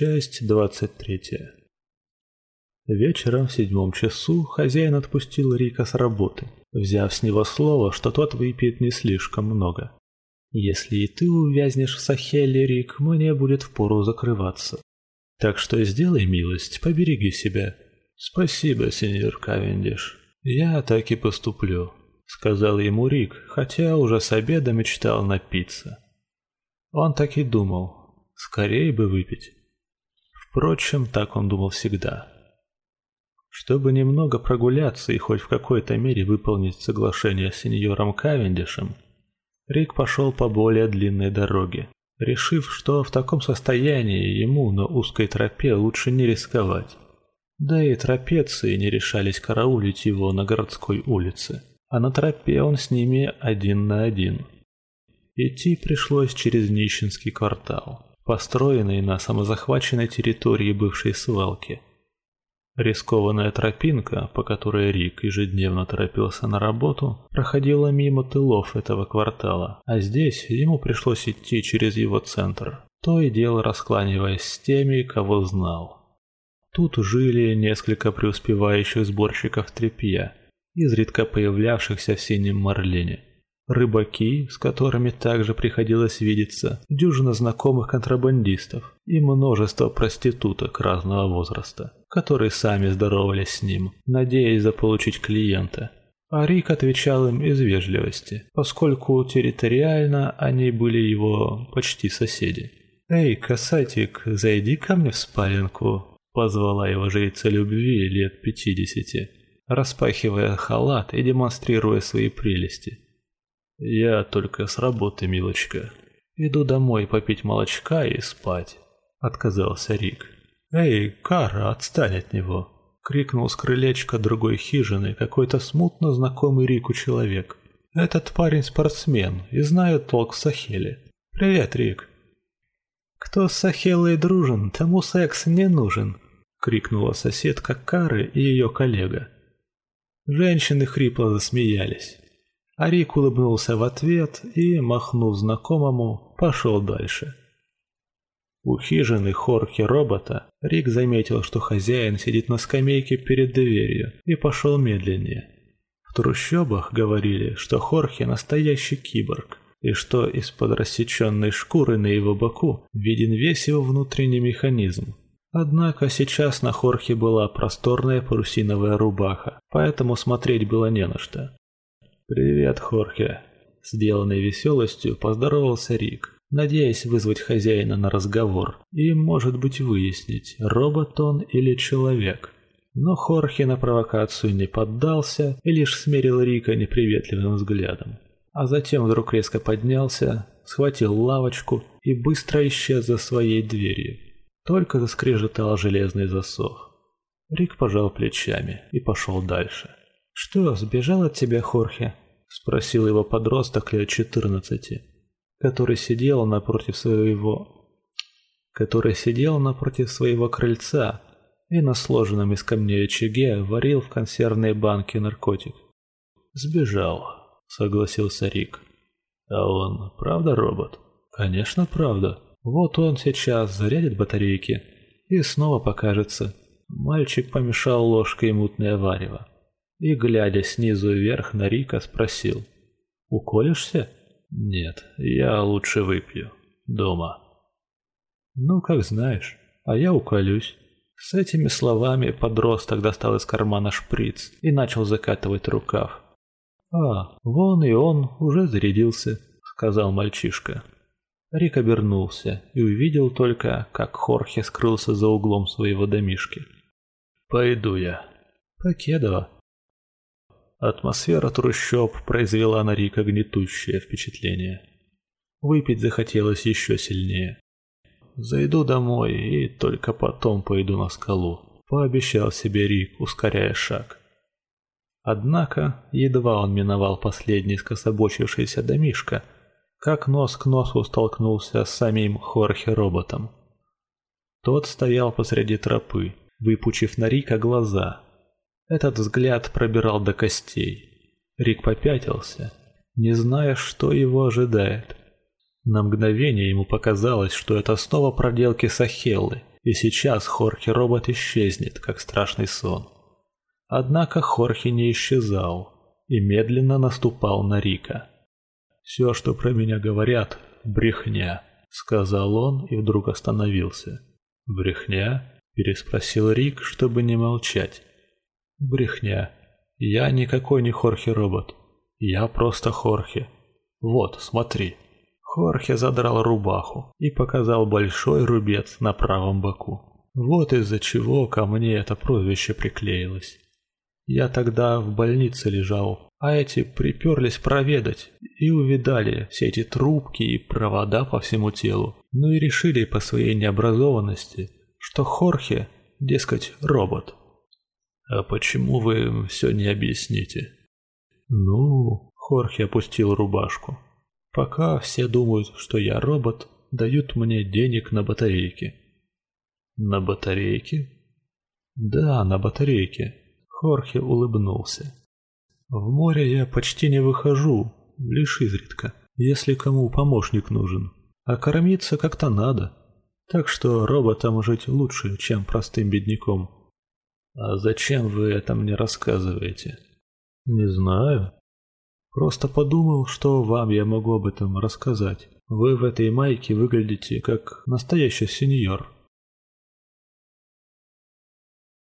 Часть двадцать третья. Вечером в седьмом часу хозяин отпустил Рика с работы, взяв с него слово, что тот выпьет не слишком много. «Если и ты увязнешь в Сахеле, Рик, мне будет впору закрываться. Так что сделай милость, побереги себя». «Спасибо, сеньор Кавендиш. Я так и поступлю», — сказал ему Рик, хотя уже с обеда мечтал напиться. Он так и думал, скорее бы выпить. Впрочем, так он думал всегда. Чтобы немного прогуляться и хоть в какой-то мере выполнить соглашение с сеньором Кавендишем, Рик пошел по более длинной дороге, решив, что в таком состоянии ему на узкой тропе лучше не рисковать. Да и трапеции не решались караулить его на городской улице, а на тропе он с ними один на один. Идти пришлось через нищенский квартал построенный на самозахваченной территории бывшей свалки. Рискованная тропинка, по которой Рик ежедневно торопился на работу, проходила мимо тылов этого квартала, а здесь ему пришлось идти через его центр, то и дело раскланиваясь с теми, кого знал. Тут жили несколько преуспевающих сборщиков тряпья, изредка появлявшихся в синем Марлене рыбаки, с которыми также приходилось видеться, дюжина знакомых контрабандистов и множество проституток разного возраста, которые сами здоровались с ним, надеясь заполучить клиента. А Рик отвечал им из вежливости, поскольку территориально они были его почти соседи. «Эй, касатик, зайди ко мне в спаленку», — позвала его жрица любви лет пятидесяти, распахивая халат и демонстрируя свои прелести. «Я только с работы, милочка. Иду домой попить молочка и спать», — отказался Рик. «Эй, Кара, отстань от него!» — крикнул с крылечка другой хижины какой-то смутно знакомый Рику человек. «Этот парень спортсмен и знает толк в Сахеле. Привет, Рик!» «Кто с Сахелой дружен, тому секс не нужен!» — крикнула соседка Кары и ее коллега. Женщины хрипло засмеялись. Арик улыбнулся в ответ и, махнув знакомому, пошел дальше. У хижины Хорхе робота Рик заметил, что хозяин сидит на скамейке перед дверью и пошел медленнее. В трущобах говорили, что Хорхе настоящий киборг, и что из-под рассеченной шкуры на его боку виден весь его внутренний механизм. Однако сейчас на Хорхе была просторная парусиновая рубаха, поэтому смотреть было не на что. «Привет, Хорхе!» Сделанной веселостью поздоровался Рик, надеясь вызвать хозяина на разговор и, может быть, выяснить, робот он или человек. Но Хорхе на провокацию не поддался и лишь смерил Рика неприветливым взглядом. А затем вдруг резко поднялся, схватил лавочку и быстро исчез за своей дверью. Только заскрежетал железный засов. Рик пожал плечами и пошел дальше. «Что, сбежал от тебя Хорхе?» — спросил его подросток лет четырнадцати, который сидел напротив своего... который сидел напротив своего крыльца и на сложенном из камней очаге варил в консервной банке наркотик. «Сбежал», — согласился Рик. «А он правда робот?» «Конечно, правда. Вот он сейчас зарядит батарейки и снова покажется». Мальчик помешал ложкой мутное варево и, глядя снизу вверх на Рика, спросил. «Уколешься?» «Нет, я лучше выпью. Дома». «Ну, как знаешь, а я уколюсь». С этими словами подросток достал из кармана шприц и начал закатывать рукав. «А, вон и он уже зарядился», — сказал мальчишка. Рик обернулся и увидел только, как Хорхе скрылся за углом своего домишки. «Пойду я». «Покедова», Атмосфера трущоб произвела на Рика гнетущее впечатление. Выпить захотелось еще сильнее. «Зайду домой и только потом пойду на скалу», — пообещал себе Рик, ускоряя шаг. Однако, едва он миновал последний скособочившийся домишко, как нос к носу столкнулся с самим Хорхе-роботом. Тот стоял посреди тропы, выпучив на Рика глаза, этот взгляд пробирал до костей. Рик попятился, не зная, что его ожидает. На мгновение ему показалось, что это снова проделки Сахеллы, и сейчас Хорхе-робот исчезнет, как страшный сон. Однако Хорхе не исчезал и медленно наступал на Рика. «Все, что про меня говорят, брехня», — сказал он и вдруг остановился. «Брехня?» — переспросил Рик, чтобы не молчать. «Брехня. Я никакой не Хорхе-робот. Я просто Хорхе. Вот, смотри». Хорхе задрал рубаху и показал большой рубец на правом боку. Вот из-за чего ко мне это прозвище приклеилось. Я тогда в больнице лежал, а эти приперлись проведать и увидали все эти трубки и провода по всему телу. Ну и решили по своей необразованности, что Хорхе, дескать, робот. А почему вы все не объясните? Ну, Хорхе опустил рубашку. Пока все думают, что я робот, дают мне денег на батарейки. На батарейки? Да, на батарейки. Хорхе улыбнулся. В море я почти не выхожу, лишь изредка, если кому помощник нужен. А кормиться как-то надо. Так что роботам жить лучше, чем простым бедняком. А зачем вы это мне рассказываете? Не знаю. Просто подумал, что вам я могу об этом рассказать. Вы в этой майке выглядите как настоящий сеньор.